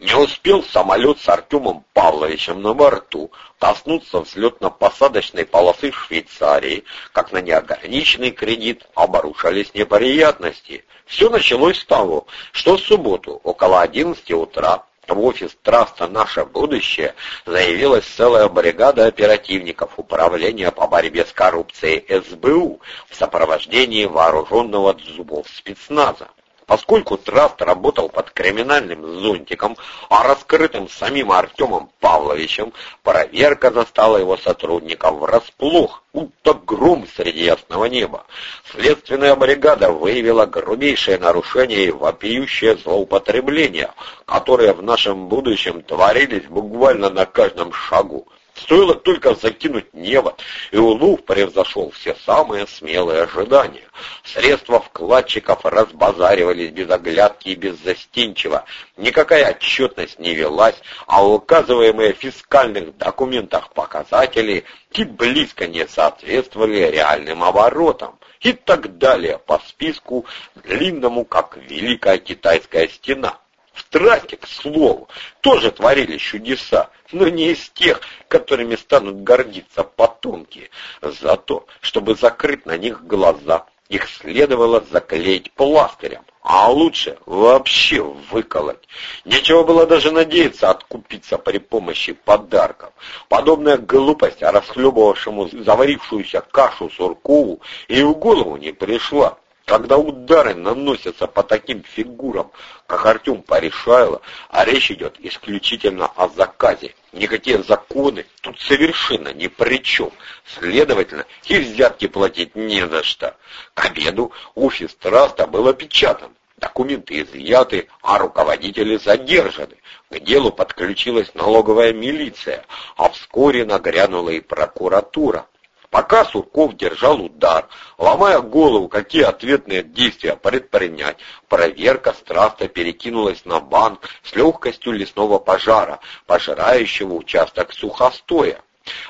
Не успел самолет с Артемом Павловичем на борту коснуться взлетно-посадочной полосы Швейцарии, как на неограниченный кредит обрушались неприятности. Все началось с того, что в субботу около 11 утра в офис траста «Наше будущее» заявилась целая бригада оперативников Управления по борьбе с коррупцией СБУ в сопровождении вооруженного зубов спецназа. Поскольку Траст работал под криминальным зонтиком, а раскрытым самим Артемом Павловичем, проверка застала его сотрудников врасплох, будто гром среди ясного неба. Следственная бригада выявила грубейшее нарушение и вопиющее злоупотребление, которые в нашем будущем творились буквально на каждом шагу. Стоило только закинуть небо, и улов превзошел все самые смелые ожидания. Средства вкладчиков разбазаривались без оглядки и беззастенчиво. Никакая отчетность не велась, а указываемые в фискальных документах показатели и близко не соответствовали реальным оборотам. И так далее по списку, длинному, как Великая Китайская стена. В трассе, к слову, тоже творились чудеса, но не из тех, которыми станут гордиться потомки. Зато, чтобы закрыть на них глаза, их следовало заклеить пластырем, а лучше вообще выколоть. Нечего было даже надеяться откупиться при помощи подарков. Подобная глупость, расхлебывавшему заварившуюся кашу Суркову, и в голову не пришла. Когда удары наносятся по таким фигурам, как Артем Порешайло, а речь идет исключительно о заказе, никакие законы тут совершенно ни при чем. Следовательно, и взятки платить не за что. К обеду офис Траста был опечатан. Документы изъяты, а руководители задержаны. К делу подключилась налоговая милиция, а вскоре нагрянула и прокуратура. Пока Сурков держал удар, ломая голову, какие ответные действия предпринять, проверка страста перекинулась на банк с легкостью лесного пожара, пожирающего участок сухостоя.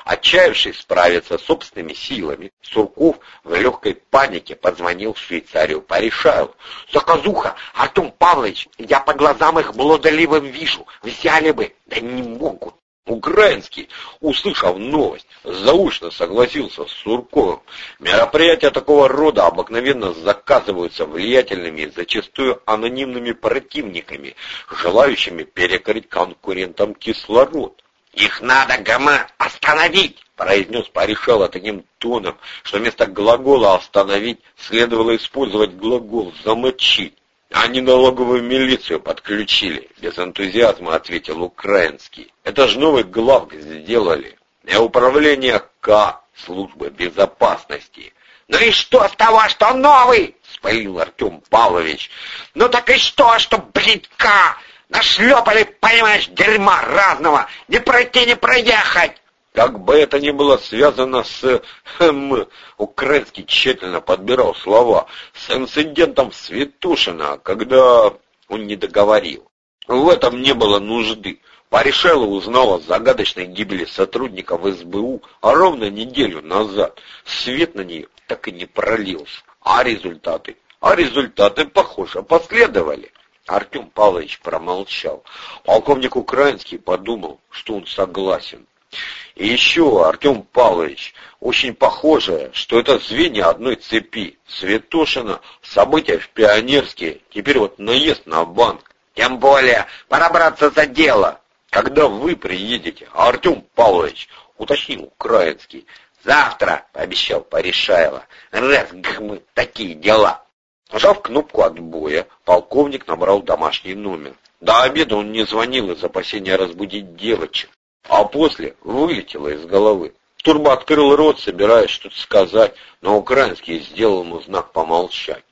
Отчаявшись справиться собственными силами, Сурков в легкой панике позвонил в Швейцарию Порешайлу. «Заказуха! Артем Павлович, я по глазам их блудоливым вижу. Взяли бы, да не могут. Украинский, услышав новость, заочно согласился с Сурковым. Мероприятия такого рода обыкновенно заказываются влиятельными и зачастую анонимными противниками, желающими перекрыть конкурентам кислород. «Их надо, Гама, остановить!» — произнес Порешало таким тоном, что вместо глагола «остановить» следовало использовать глагол «замочить». Они налоговую милицию подключили, без энтузиазма ответил украинский. Это ж новый главк сделали. И управление К, службы безопасности. Ну и что с того, что новый? Спалил Артем Павлович. Ну так и что, что, К? Нашлепали, понимаешь, дерьма разного. Не пройти, не проехать. Как бы это ни было связано с... Хм, Украинский тщательно подбирал слова. С инцидентом в Светушино, когда он не договорил. В этом не было нужды. Паришелла узнала о загадочной гибели сотрудников СБУ ровно неделю назад. Свет на нее так и не пролился. А результаты? А результаты, похоже, последовали. Артем Павлович промолчал. Полковник Украинский подумал, что он согласен. И еще, Артем Павлович, очень похоже, что это звенья одной цепи. Светошина, события в Пионерске, теперь вот наезд на банк. Тем более, пора браться за дело. Когда вы приедете, Артем Павлович, уточнил Украинский. Завтра, пообещал Порешаева. Раз, гм, такие дела. Нажав кнопку отбоя, полковник набрал домашний номер. До обеда он не звонил из опасения разбудить девочек а после вылетело из головы. Турбо открыл рот, собираясь что-то сказать, но украинский сделал ему знак помолчать.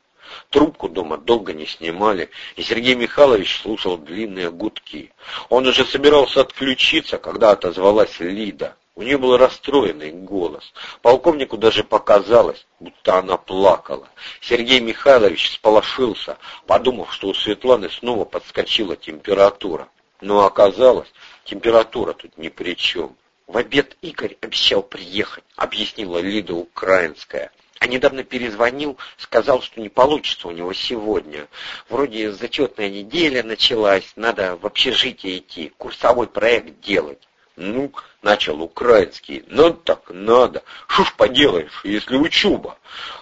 Трубку дома долго не снимали, и Сергей Михайлович слушал длинные гудки. Он уже собирался отключиться, когда отозвалась Лида. У нее был расстроенный голос. Полковнику даже показалось, будто она плакала. Сергей Михайлович сполошился, подумав, что у Светланы снова подскочила температура. Но оказалось, Температура тут ни при чем. В обед Игорь обещал приехать, объяснила Лида Украинская. А недавно перезвонил, сказал, что не получится у него сегодня. Вроде зачетная неделя началась, надо в общежитие идти, курсовой проект делать. Ну, начал украинский, надо так надо. Что ж поделаешь, если учеба?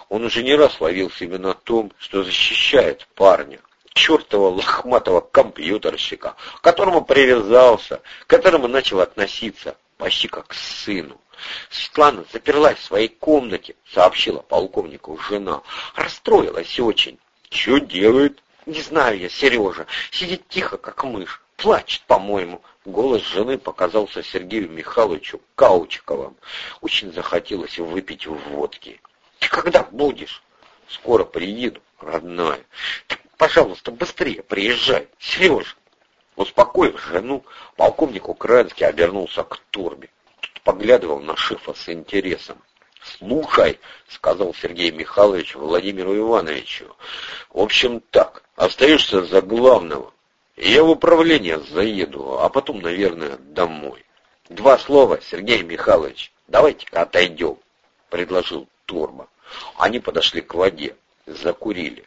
Он уже не раз ловил себя на том, что защищает парня чертова лохматого компьютерщика, к которому привязался, к которому начал относиться почти как к сыну. Светлана заперлась в своей комнате, сообщила полковнику жена. Расстроилась очень. Что делает? Не знаю я, Сережа. Сидит тихо, как мышь. Плачет, по-моему. Голос жены показался Сергею Михайловичу Каучиковым. Очень захотелось выпить водки. Ты когда будешь? Скоро приеду, родная. Так, пожалуйста, быстрее приезжай. Сережа. Успокоив жену, полковник Украинский обернулся к Турбе поглядывал на шефа с интересом. «Слушай», — сказал Сергей Михайлович Владимиру Ивановичу, — «в общем так, остаешься за главного. Я в управление заеду, а потом, наверное, домой». «Два слова, Сергей Михайлович, давайте-ка отойдем», — предложил Турма. Они подошли к воде, закурили.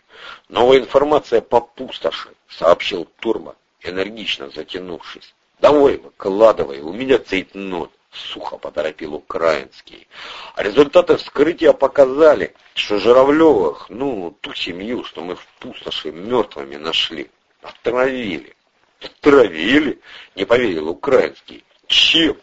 «Новая информация по пустоши», — сообщил Турма, энергично затянувшись. «Давай, выкладывай, у меня цейтнот». — сухо поторопил Украинский. Результаты вскрытия показали, что Журавлевых, ну, ту семью, что мы в пустоши мертвыми нашли, отравили. Отравили? Не поверил Украинский. Чем?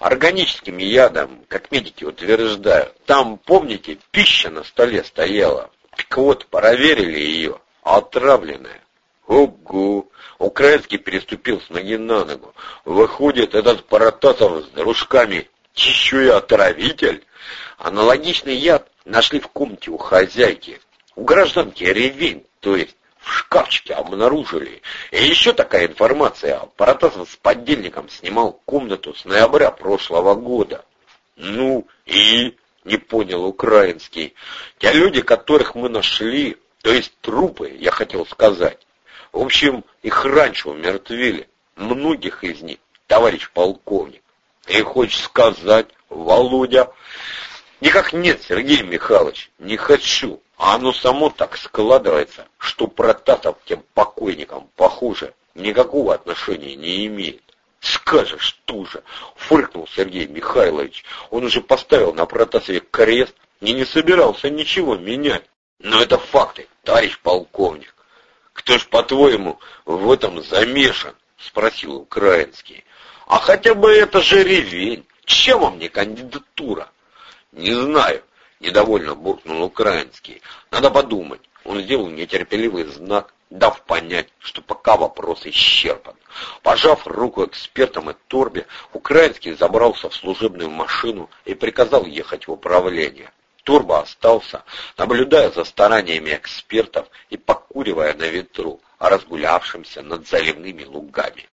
Органическим ядом, как медики утверждают. Там, помните, пища на столе стояла. Так вот, проверили ее, отравленная. Ого! Украинский переступил с ноги на ногу. Выходит, этот Паратасов с дружками еще и отравитель? Аналогичный яд нашли в комнате у хозяйки. У гражданки Ревень, то есть в шкафчике обнаружили. И еще такая информация. Паратасов с подельником снимал комнату с ноября прошлого года. Ну и... Не понял украинский. Те люди, которых мы нашли, то есть трупы, я хотел сказать, в общем, их раньше умертвили, многих из них, товарищ полковник. И хочешь сказать, Володя? Никак нет, Сергей Михайлович, не хочу. А оно само так складывается, что Протасов тем покойникам, похоже, никакого отношения не имеет. Скажешь тоже, фыркнул Сергей Михайлович. Он уже поставил на Протасове крест и не собирался ничего менять. Но это факты, товарищ полковник. «Кто ж, по-твоему, в этом замешан?» — спросил Украинский. «А хотя бы это же ревень. Чем вам не кандидатура?» «Не знаю», — недовольно буркнул Украинский. «Надо подумать». Он сделал нетерпеливый знак, дав понять, что пока вопрос исчерпан. Пожав руку экспертам и Торбе, Украинский забрался в служебную машину и приказал ехать в управление. Турбо остался, наблюдая за стараниями экспертов и покуривая на ветру, разгулявшимся над заливными лугами.